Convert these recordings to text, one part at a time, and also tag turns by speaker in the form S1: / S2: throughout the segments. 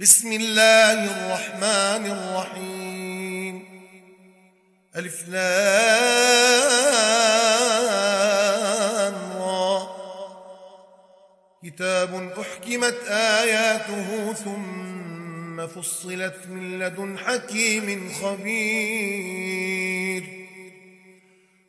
S1: بسم الله الرحمن الرحيم. ألف لام كتاب أحكمت آياته ثم فصلت من لدن حكيم خبير.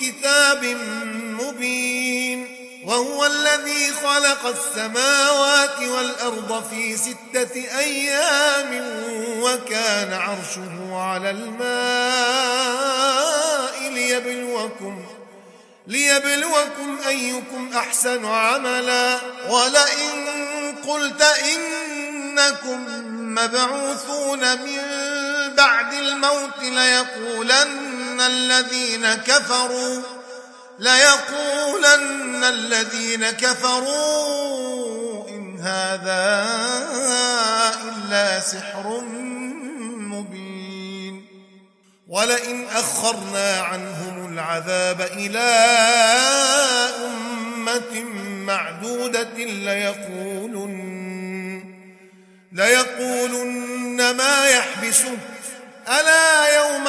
S1: كتاب مبين وهو الذي خلق السماوات والأرض في ستة أيام وكان عرشه على الماء ليبلوكم ليبلوكم أيكم أحسن عملا ولئن قلت إنكم مبعوثون من بعد الموت ليقولن الذين كفروا ليقولن الذين كفروا إن هذا إلا سحر مبين. ولئن أخرنا عنهم العذاب إلى أمة معدودة ليقولن ليقولن ما يحبسه ألا يوم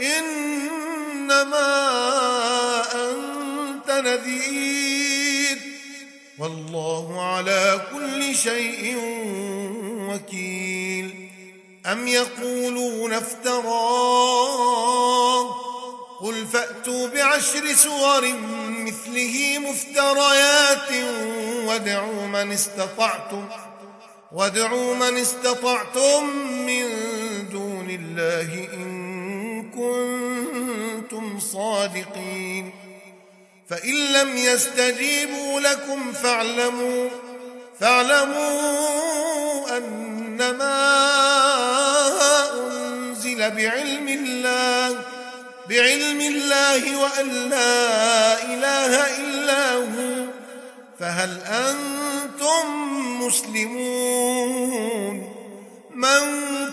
S1: إنما أنت نذير. والله على كل شيء وكيل. أم يقولون افتراه؟ قل فأتوا بعشر سور مثله مفتريات وادعوا من استطعتم وادعوا من استطعتم من دون الله إن كنتم صادقين. فإن لم يستجيبوا لكم فاعلموا فاعلموا أنما أنزل بعلم الله بعلم الله وأن لا إله إلا هو. فهل أنتم مسلمون؟ من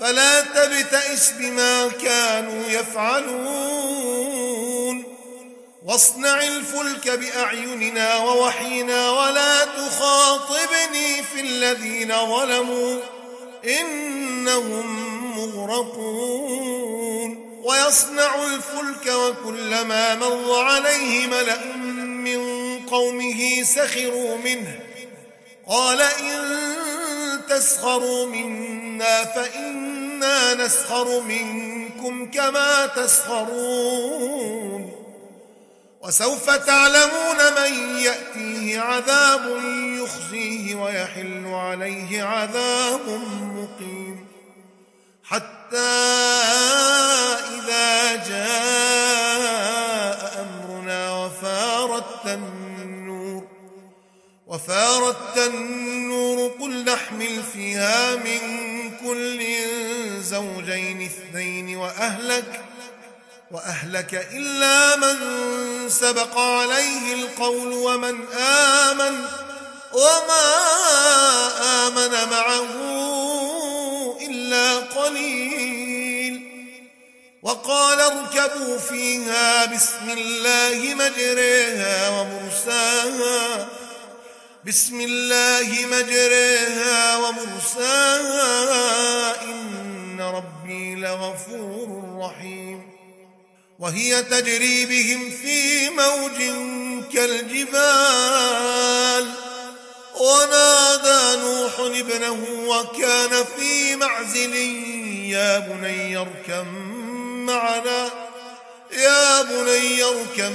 S1: فلا تبتئس بما كانوا يفعلون. واصنع الفلك بأعيننا ووحينا ولا تخاطبني في الذين ظلموا إنهم مغرقون. ويصنع الفلك وكلما مر عليه ملأ من قومه سخروا منه. قال إن تسخروا منا فإنا نسخر منكم كما تسخرون. وسوف تعلمون من يأتيه عذاب يخزيه ويحل عليه عذاب مقيم. حتى إذا جاء أمرنا وفارت النور وفارت النور قل نحمل فيها من كل زوجين اثنين وأهلك وأهلك إلا من سبق عليه القول ومن آمن وما آمن معه إلا قليل. وقال اركبوا فيها بسم الله مجريها ومرساها بسم الله مجريها ومرساها إن ربي لغفور رحيم. وهي تجري بهم في موج كالجبال. ونادى نوح ابنه وكان في معزل يا بني اركم معنا يا بني اركم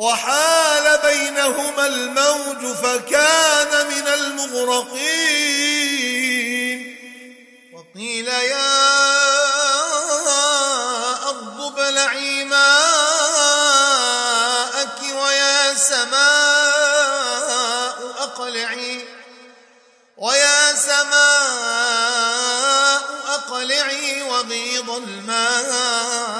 S1: وحال بينهما الموج فكان من المغرقين. وقيل يا أرض ابلعي ماءك ويا سماء أقلعي ويا سماء أقلعي وغيض الماء.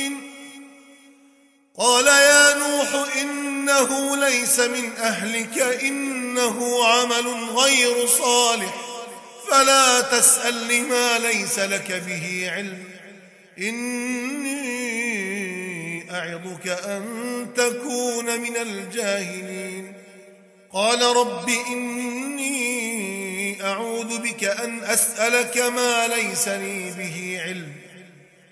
S1: قال يا نوح إنه ليس من أهلك إنه عمل غير صالح. فلا تسأل لما ليس لك به علم. إني أعظك أن تكون من الجاهلين. قال رب إني أعوذ بك أن أسألك ما ليس لي به علم.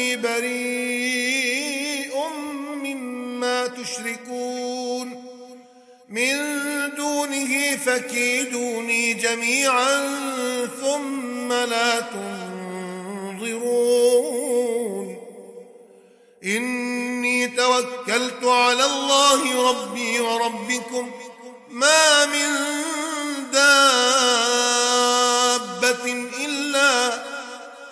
S1: أني بريء مما تشركون. من دونه فكيدوني جميعا ثم لا تنظرون. إني توكلت على الله ربي وربكم ما من دابة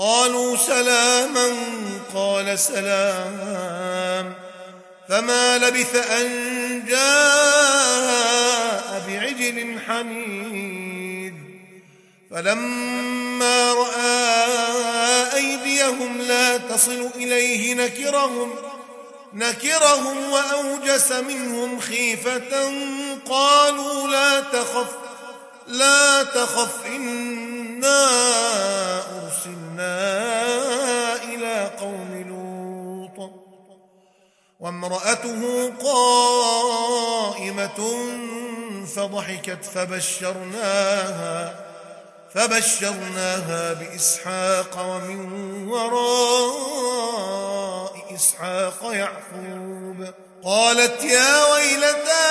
S1: قالوا سلاما قال سلام. فما لبث أن جاء بعجل حنيذ فلما رأى أيديهم لا تصل إليه نكرهم نكرهم وأوجس منهم خيفة. قالوا لا تخف لا تخف إنا أرسلنا إلى قوم لوط وامرأته قائمة فضحكت فبشرناها فبشرناها بإسحاق ومن وراء إسحاق يعقوب قالت يا ويلتى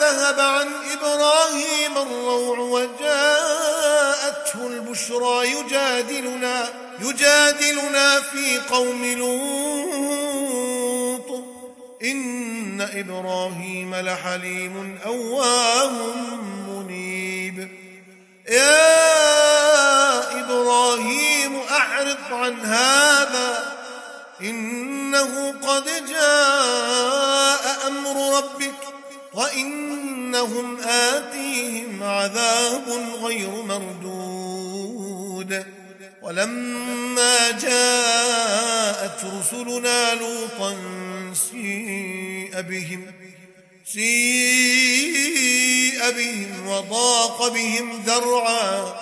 S1: ذهب عن إبراهيم الروع وجاءته البشرى يجادلنا يجادلنا في قوم لوط. إن إبراهيم لحليم أواه منيب. يا إبراهيم أعرض عن هذا إنه قد جاء أمر ربك. وإنهم آتيهم عذاب غير مردود ولما جاءت رسلنا لوطا سيء بهم سيء بهم وضاق بهم ذرعا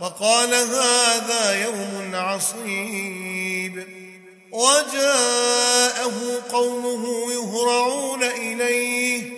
S1: فقال هذا يوم عصيب وجاءه قومه يهرعون إليه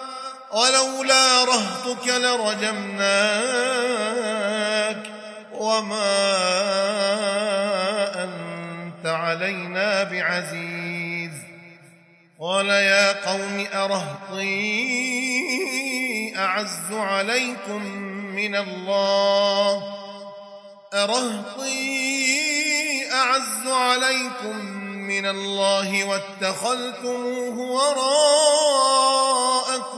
S1: ولولا رهتك لرجمناك وما أنت علينا بعزيز. قال يا قوم أرهطي أعز عليكم من الله. أرهطي أعز عليكم من الله واتخذتموه وراءكم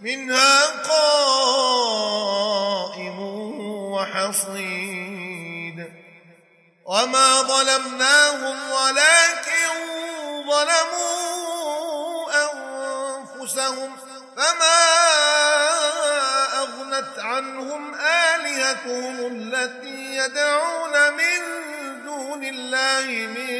S1: منها قائم وحصيد. وما ظلمناهم ولكن ظلموا أنفسهم فما أغنت عنهم آلهتهم التي يدعون من دون الله من